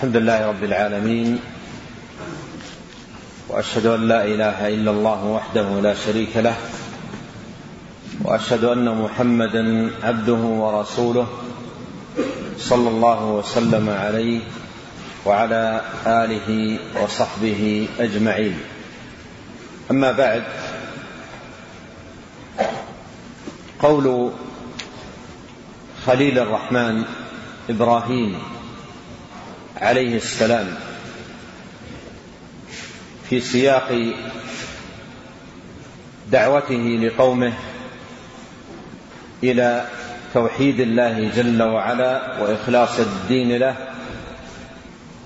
الحمد لله رب العالمين وأشهد أن لا إله إلا الله وحده لا شريك له وأشهد أن محمدا عبده ورسوله صلى الله وسلم عليه وعلى آله وصحبه أجمعين. أما بعد قول خليل الرحمن إبراهيم عليه السلام في سياق دعوته لقومه إلى توحيد الله جل وعلا وإخلاص الدين له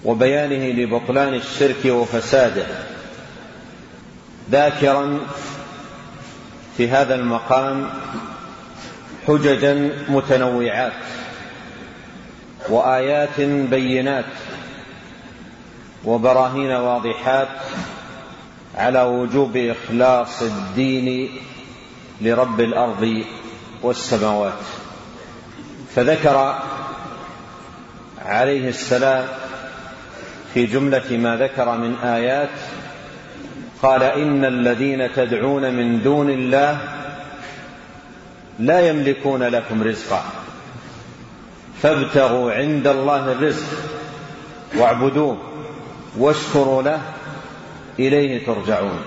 وبيانه لبطلان الشرك وفساده. ذاكرا في هذا المقام حججا متنوعات. وآيات بينات وبراهين واضحات على وجوب إخلاص الدين لرب الأرض والسماوات. فذكر عليه السلام في جملة ما ذكر من آيات قال إن الذين تدعون من دون الله لا يملكون لكم رزقا. فابتغوا عند الله الرزق واعبدوه واشكروا له إليه ترجعون.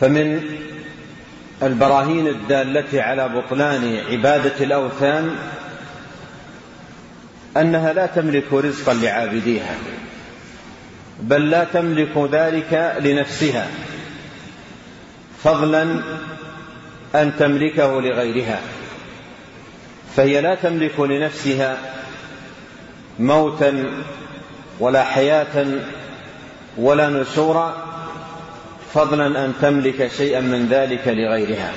فمن البراهين الدالة على بطلان عبادة الأوثان أنها لا تملك رزقا لعابديها بل لا تملك ذلك لنفسها فضلا أن تملكه لغيرها. فهي لا تملك لنفسها موتا ولا حياة ولا نشورا فضلا أن تملك شيئا من ذلك لغيرها.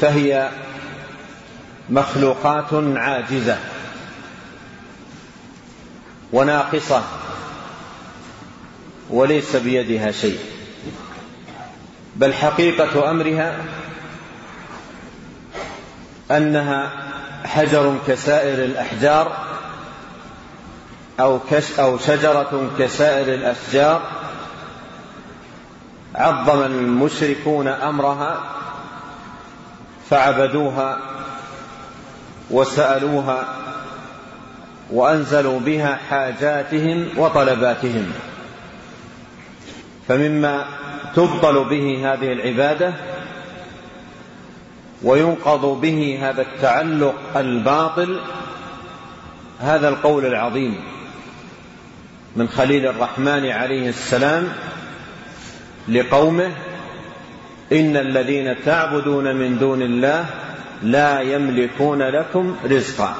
فهي مخلوقات عاجزة وناقصة وليس بيدها شيء بل حقيقة أمرها أنها حجر كسائر الأحجار أو كش أو شجرة كسائر الأشجار. عظم المشركون أمرها فعبدوها وسألوها وأنزلوا بها حاجاتهم وطلباتهم. فمما تبطل به هذه العبادة وينقض به هذا التعلق الباطل هذا القول العظيم من خليل الرحمن عليه السلام لقومه إن الذين تعبدون من دون الله لا يملكون لكم رزقا.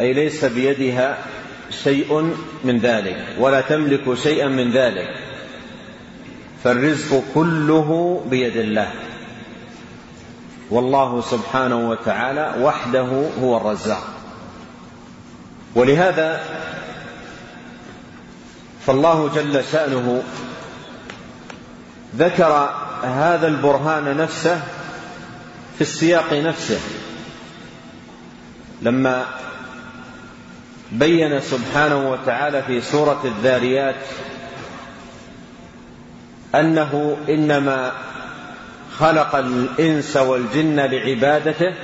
أي ليس بيدها شيء من ذلك ولا تملك شيئا من ذلك. فالرزق كله بيد الله. والله سبحانه وتعالى وحده هو الرزاق. ولهذا فالله جل شأنه ذكر هذا البرهان نفسه في السياق نفسه. لما بين سبحانه وتعالى في سورة الذاريات أنه إنما خلق الإنس والجن لعبادته؟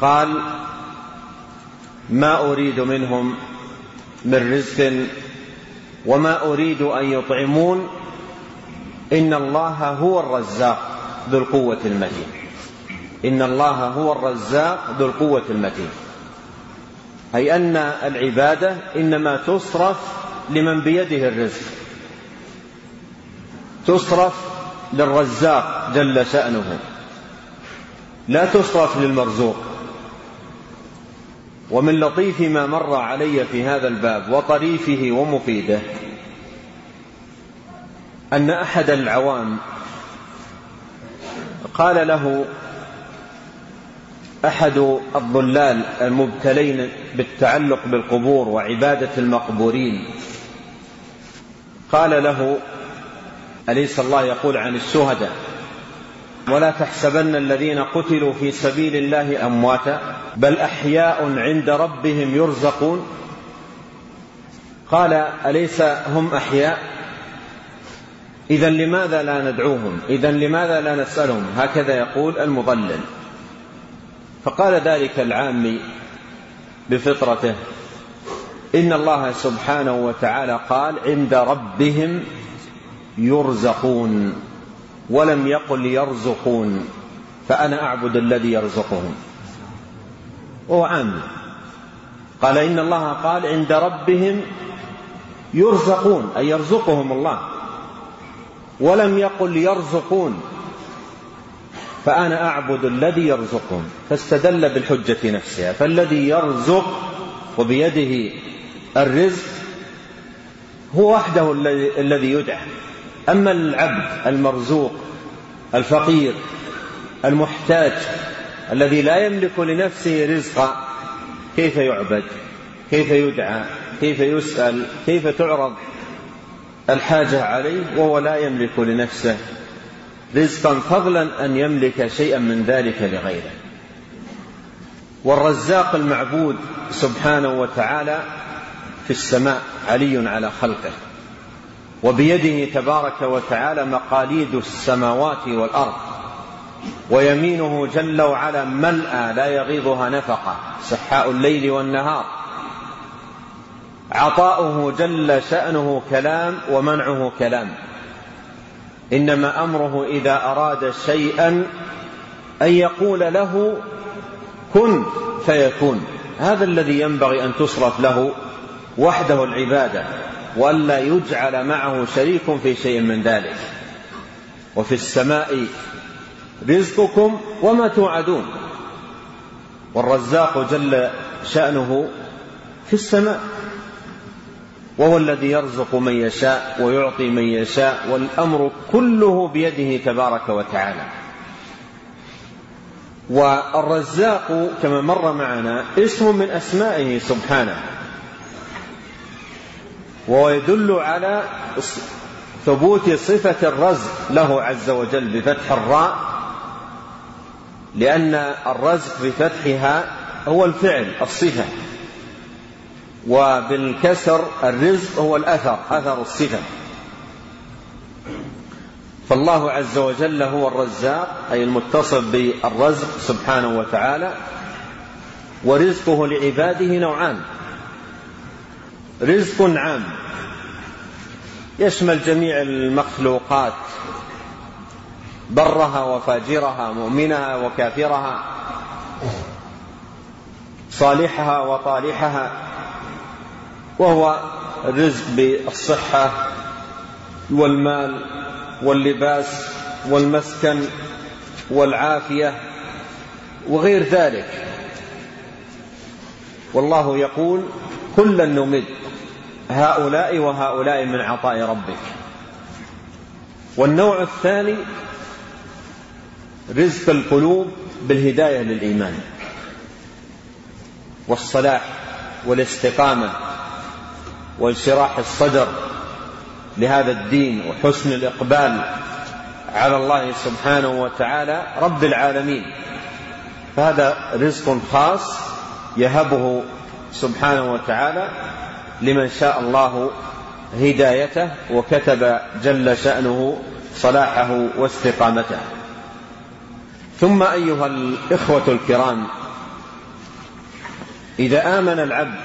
قال ما أريد منهم من رزق وما أريد أن يطعمون إن الله هو الرزاق ذو القوة المتين. إن الله هو الرزاق ذو القوة المتين. أي أن العبادة إنما تصرف لمن بيده الرزق. تصرف للرزاق جل شأنه. لا تصرف للمرزوق. ومن لطيف ما مر علي في هذا الباب وطريفه ومفيده أن أحد العوام قال له أحد الضلال المبتلين بالتعلق بالقبور وعبادة المقبورين قال له أليس الله يقول عن الشهداء؟ ولا تحسبن الذين قتلوا في سبيل الله أمواتا بل أحياء عند ربهم يرزقون. قال أليس هم أحياء؟ اذا لماذا لا ندعوهم؟ اذا لماذا لا نسألهم؟ هكذا يقول المضلل. فقال ذلك العامي بفطرته إن الله سبحانه وتعالى قال عند ربهم يرزقون ولم يقل يرزقون فأنا أعبد الذي يرزقهم. وهو عام. قال إن الله قال عند ربهم يرزقون أي يرزقهم الله. ولم يقل يرزقون فأنا أعبد الذي يرزقهم. فاستدل بالحجة نفسها. فالذي يرزق وبيده الرزق هو وحده الذي يدعى. أما العبد المرزوق الفقير المحتاج الذي لا يملك لنفسه رزقا كيف يعبد؟ كيف يدعى؟ كيف يسأل؟ كيف تعرض الحاجة عليه وهو لا يملك لنفسه؟ رزقا فضلا أن يملك شيئا من ذلك لغيره. والرزاق المعبود سبحانه وتعالى في السماء علي على خلقه. وبيده تبارك وتعالى مقاليد السماوات والأرض ويمينه جل وعلا ملأى لا يغيضها نفقة سحاء الليل والنهار. عطاؤه جل شأنه كلام ومنعه كلام. إنما أمره إذا أراد شيئا أن يقول له كن فيكون. هذا الذي ينبغي أن تصرف له وحده العبادة. والا يجعل معه شريك في شيء من ذلك. وفي السماء رزقكم وما توعدون. والرزاق جل شأنه في السماء. وهو الذي يرزق من يشاء ويعطي من يشاء والأمر كله بيده تبارك وتعالى. والرزاق كما مر معنا اسم من أسمائه سبحانه. وهو يدل على ثبوت صفة الرزق له عز وجل بفتح الراء لأن الرزق بفتحها هو الفعل الصفة. وبالكسر الرزق هو الأثر أثر الصفة. فالله عز وجل هو الرزاق أي المتصف بالرزق سبحانه وتعالى ورزقه لعباده نوعان. رزق عام. يشمل جميع المخلوقات. برها وفاجرها مؤمنها وكافرها. صالحها وطالحها. وهو الرزق بالصحة والمال واللباس والمسكن والعافية وغير ذلك. والله يقول كلا نمد. هؤلاء وهؤلاء من عطاء ربك. والنوع الثاني رزق القلوب بالهداية للإيمان والصلاح والاستقامة وانشراح الصدر لهذا الدين وحسن الإقبال على الله سبحانه وتعالى رب العالمين. فهذا رزق خاص يهبه سبحانه وتعالى لمن شاء الله هدايته وكتب جل شأنه صلاحه واستقامته. ثم أيها الإخوة الكرام إذا آمن العبد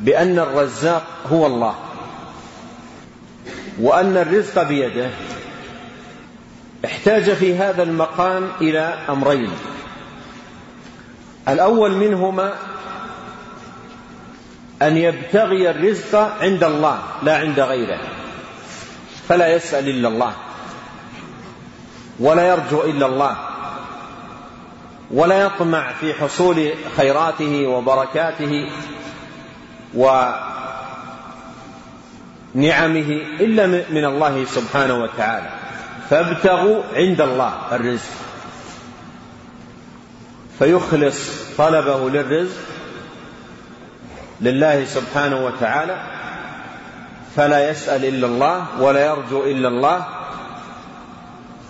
بأن الرزاق هو الله وأن الرزق بيده احتاج في هذا المقام إلى أمرين. الأول منهما أن يبتغي الرزق عند الله لا عند غيره. فلا يسأل إلا الله ولا يرجو إلا الله ولا يطمع في حصول خيراته وبركاته ونعمه إلا من الله سبحانه وتعالى. فابتغوا عند الله الرزق. فيخلص طلبه للرزق لله سبحانه وتعالى فلا يسأل إلا الله ولا يرجو إلا الله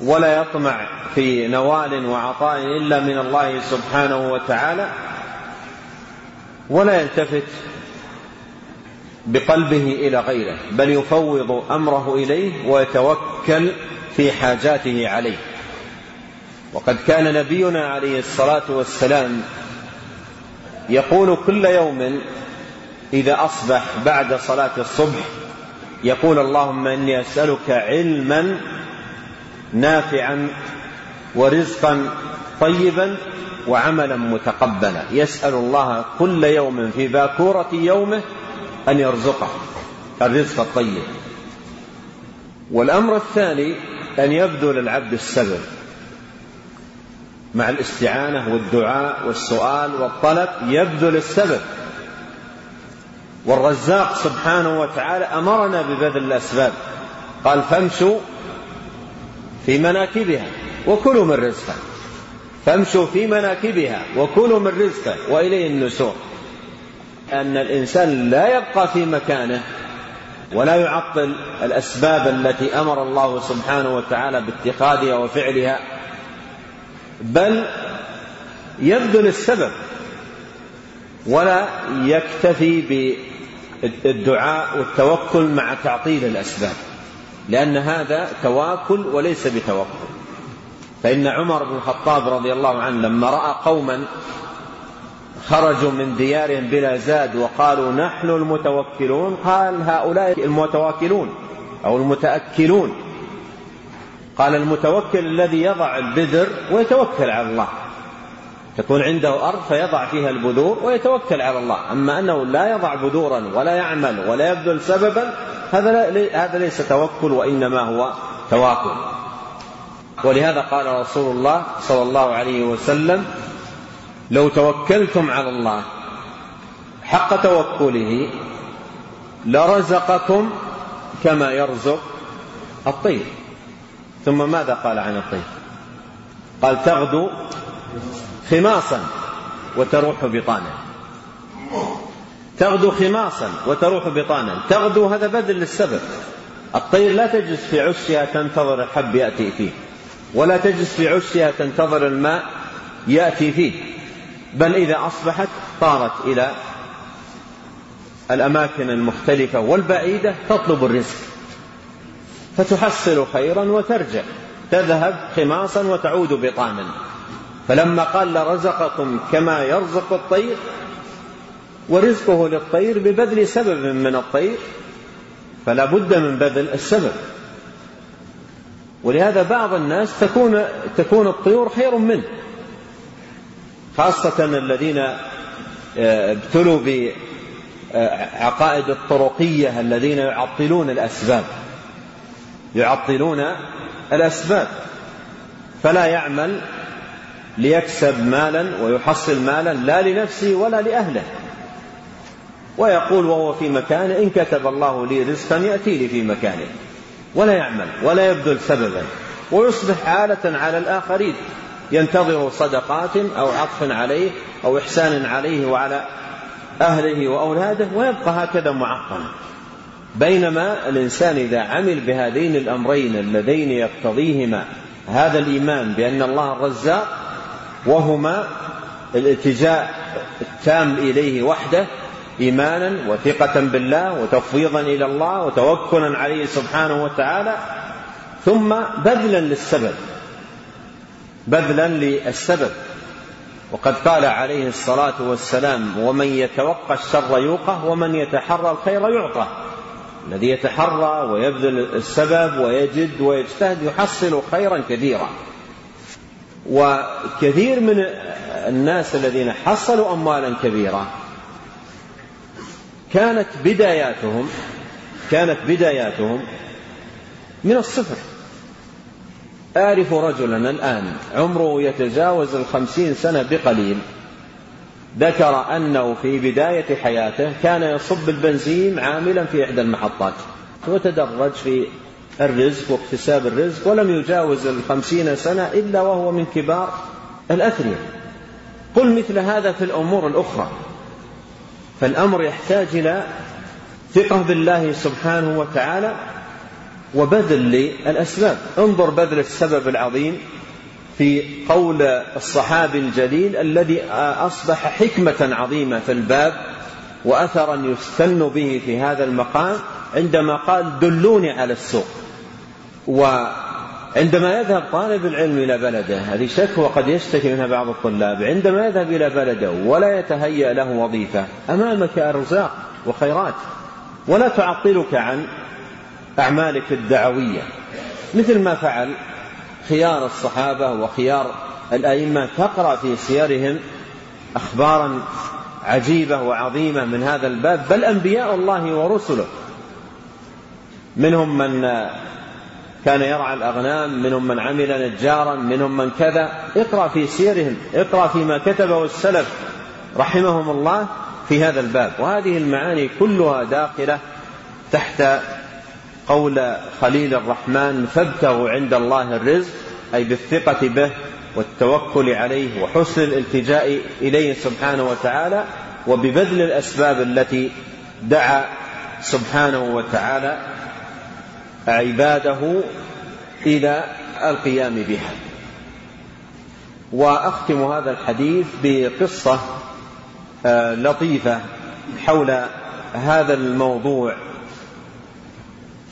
ولا يطمع في نوال وعطاء إلا من الله سبحانه وتعالى ولا يلتفت بقلبه إلى غيره بل يفوض أمره إليه ويتوكل في حاجاته عليه. وقد كان نبينا عليه الصلاة والسلام يقول كل يوم إذا أصبح بعد صلاة الصبح يقول اللهم إني أسألك علما نافعا ورزقا طيبا وعملا متقبلا. يسأل الله كل يوم في باكورة يومه أن يرزقه الرزق الطيب. والأمر الثاني أن يبذل العبد السبب مع الاستعانة والدعاء والسؤال والطلب يبذل السبب والرزاق سبحانه وتعالى أمرنا ببذل الأسباب. قال فامشوا في مناكبها وكلوا من رزقه. فامشوا في مناكبها وكلوا من رزقه وإليه النشور. أن الإنسان لا يبقى في مكانه ولا يعطل الأسباب التي أمر الله سبحانه وتعالى باتخاذها وفعلها بل يبذل السبب ولا يكتفي بالدعاء والتوكل مع تعطيل الأسباب لأن هذا تواكل وليس بتوكل. فإن عمر بن الخطاب رضي الله عنه لما رأى قوما خرجوا من ديارهم بلا زاد وقالوا نحن المتوكلون قال هؤلاء المتواكلون أو المتأكلون. قال المتوكل الذي يضع البذر ويتوكل على الله. تكون عنده أرض فيضع فيها البذور ويتوكل على الله. أما أنه لا يضع بذورا ولا يعمل ولا يبذل سببا هذا هذا ليس توكل وإنما هو تواكل. ولهذا قال رسول الله صلى الله عليه وسلم لو توكلتم على الله حق توكله لرزقكم كما يرزق الطير. ثم ماذا قال عن الطير؟ قال تغدو خماصا وتروح بطانا. تغدو خماصا وتروح بطانا. تغدو هذا بدل للسبب. الطير لا تجلس في عشها تنتظر الحب يأتي فيه. ولا تجلس في عشها تنتظر الماء يأتي فيه. بل إذا أصبحت طارت إلى الأماكن المختلفة والبعيدة تطلب الرزق. فتحصل خيرا وترجع. تذهب خماصا وتعود بطانا. فلما قال لرزقكم كما يرزق الطير ورزقه للطير ببذل سبب من الطير فلا بد من بذل السبب. ولهذا بعض الناس تكون تكون الطيور خير منه خاصة الذين آه، ابتلوا بعقائد الطرقية الذين يعطلون الأسباب. يعطلون الأسباب. فلا يعمل ليكسب مالا ويحصل مالا لا لنفسه ولا لأهله. ويقول وهو في مكانه إن كتب الله لي رزقا يأتي لي في مكانه. ولا يعمل ولا يبذل سببا. ويصبح عالة على الآخرين. ينتظر صدقات أو عطف عليه أو إحسان عليه وعلى أهله وأولاده ويبقى هكذا معقما بينما الإنسان إذا عمل بهذين الأمرين اللذين يقتضيهما هذا الإيمان بأن الله الرزاق وهما الالتجاء التام إليه وحده إيمانا وثقة بالله وتفويضا إلى الله وتوكلا عليه سبحانه وتعالى ثم بذلا للسبب بذلا للسبب. وقد قال عليه الصلاة والسلام ومن يتوقى الشر يوقه ومن يتحرى الخير يعطى الذي يتحرى ويبذل السبب ويجد ويجتهد يحصل خيرا كثيرا. وكثير من الناس الذين حصلوا اموالا كبيرة كانت بداياتهم كانت بداياتهم من الصفر. أعرف رجلا الآن عمره يتجاوز الخمسين سنة بقليل. ذكر أنه في بداية حياته كان يصب البنزين عاملا في إحدى المحطات وتدرج في الرزق واكتساب الرزق ولم يجاوز الخمسين سنة إلا وهو من كبار الأثرياء. قل مثل هذا في الأمور الأخرى. فالأمر يحتاج إلى ثقة بالله سبحانه وتعالى وبذل للأسباب. انظر بذل السبب العظيم في قول الصحابي الجليل الذي أصبح حكمة عظيمة في الباب وأثرا يستن به في هذا المقام عندما قال دلوني على السوق وعندما يذهب طالب العلم إلى بلده هذه شكوى قد يشتكي منها بعض الطلاب عندما يذهب إلى بلده ولا يتهيأ له وظيفة أمامك أرزاق وخيرات ولا تعطلك عن أعمالك الدعوية مثل ما فعل خيار الصحابة وخيار الأئمة تقرأ في سيرهم أخبارا عجيبة وعظيمة من هذا الباب بل أنبياء الله ورسله منهم من كان يرعى الأغنام منهم من عمل نجارا منهم من كذا. اقرأ في سيرهم اقرأ فيما كتبه السلف رحمهم الله في هذا الباب. وهذه المعاني كلها داخلة تحت قول خليل الرحمن فابتغوا عند الله الرزق أي بالثقة به والتوكل عليه وحسن الالتجاء إليه سبحانه وتعالى وببذل الأسباب التي دعا سبحانه وتعالى عباده إلى القيام بها. وأختم هذا الحديث بقصة آه، لطيفة حول هذا الموضوع.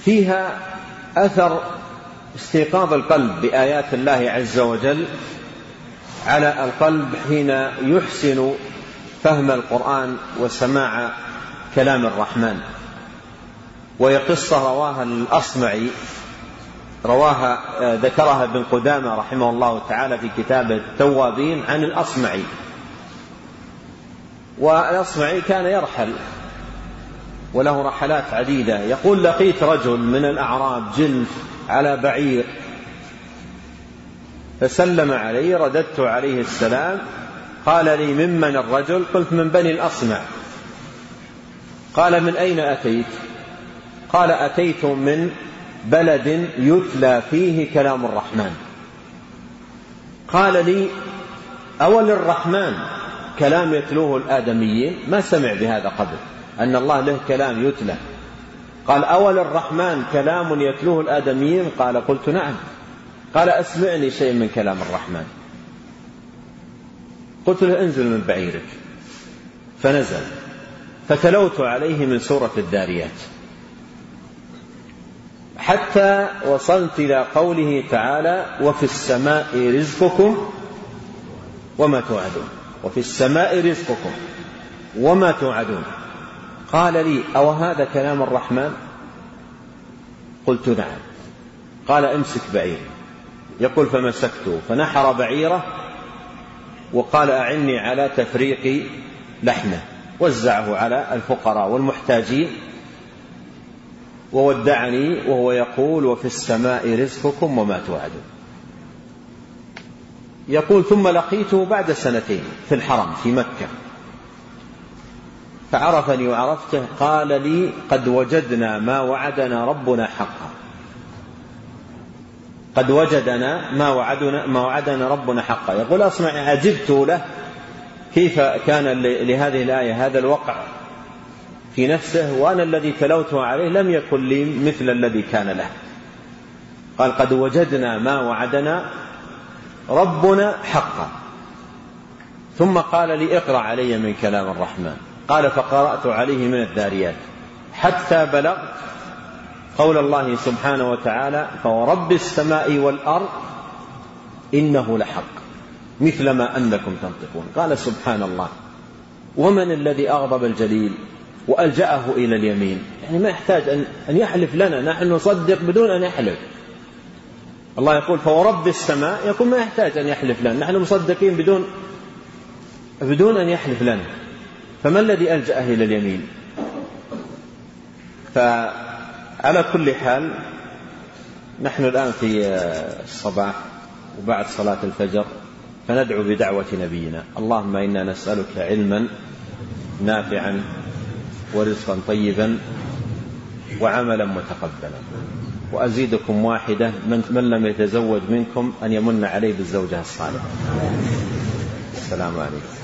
فيها أثر استيقاظ القلب بآيات الله عز وجل على القلب حين يحسن فهم القرآن وسماع كلام الرحمن. وهي قصة رواها الأصمعي رواها ذكرها ابن قدامة رحمه الله تعالى في كتاب التوابين عن الأصمعي. والأصمعي كان يرحل وله رحلات عديدة. يقول لقيت رجل من الأعراب جلف على بعير فسلم علي رددت عليه السلام قال لي ممن الرجل؟ قلت من بني الأصمع. قال من أين أتيت؟ قال أتيت من بلد يتلى فيه كلام الرحمن. قال لي أول الرحمن كلام يتلوه الآدميين ما سمع بهذا قبل أن الله له كلام يتلى. قال أول الرحمن كلام يتلوه الآدميين؟ قال قلت نعم. قال أسمعني شيء من كلام الرحمن. قلت له انزل من بعيرك. فنزل. فتلوت عليه من سورة الداريات. حتى وصلت إلى قوله تعالى وفي السماء رزقكم وما توعدون. وفي السماء رزقكم وما توعدون. قال لي أو هذا كلام الرحمن؟ قلت نعم. قال امسك بعير. يقول فمسكته. فنحر بعيره وقال أعني على تفريق لحمه. وزعه على الفقراء والمحتاجين. وودعني وهو يقول وفي السماء رزقكم وما توعدون يقول ثم لقيته بعد سنتين في الحرم في مكة فعرفني وعرفته قال لي قد وجدنا ما وعدنا ربنا حقا قد وجدنا ما وعدنا ما وعدنا ربنا حقا يقول أصنع عجبت له كيف كان لهذه الآية هذا الوقع؟ في نفسه وأنا الذي تلوته عليه لم يكن لي مثل الذي كان له. قال قد وجدنا ما وعدنا ربنا حقا. ثم قال لي اقرأ علي من كلام الرحمن. قال فقرأت عليه من الذاريات حتى بلغت قول الله سبحانه وتعالى فورب السماء والأرض إنه لحق مثل ما أنكم تنطقون. قال سبحان الله. ومن الذي أغضب الجليل؟ وألجأه إلى اليمين. يعني ما يحتاج ان أن يحلف لنا نحن نصدق بدون أن يحلف. الله يقول فورب السماء يقول ما يحتاج أن يحلف لنا. نحن مصدقين بدون بدون أن يحلف لنا. فما الذي ألجأه إلى اليمين؟ ف على كل حال نحن الآن في الصباح وبعد صلاة الفجر فندعو بدعوة نبينا. اللهم إنا نسألك علما نافعا ورزقا طيبا وعملا متقبلا. وأزيدكم واحدة من, من لم يتزوج منكم أن يمن عليه بالزوجة الصالحة. السلام عليكم.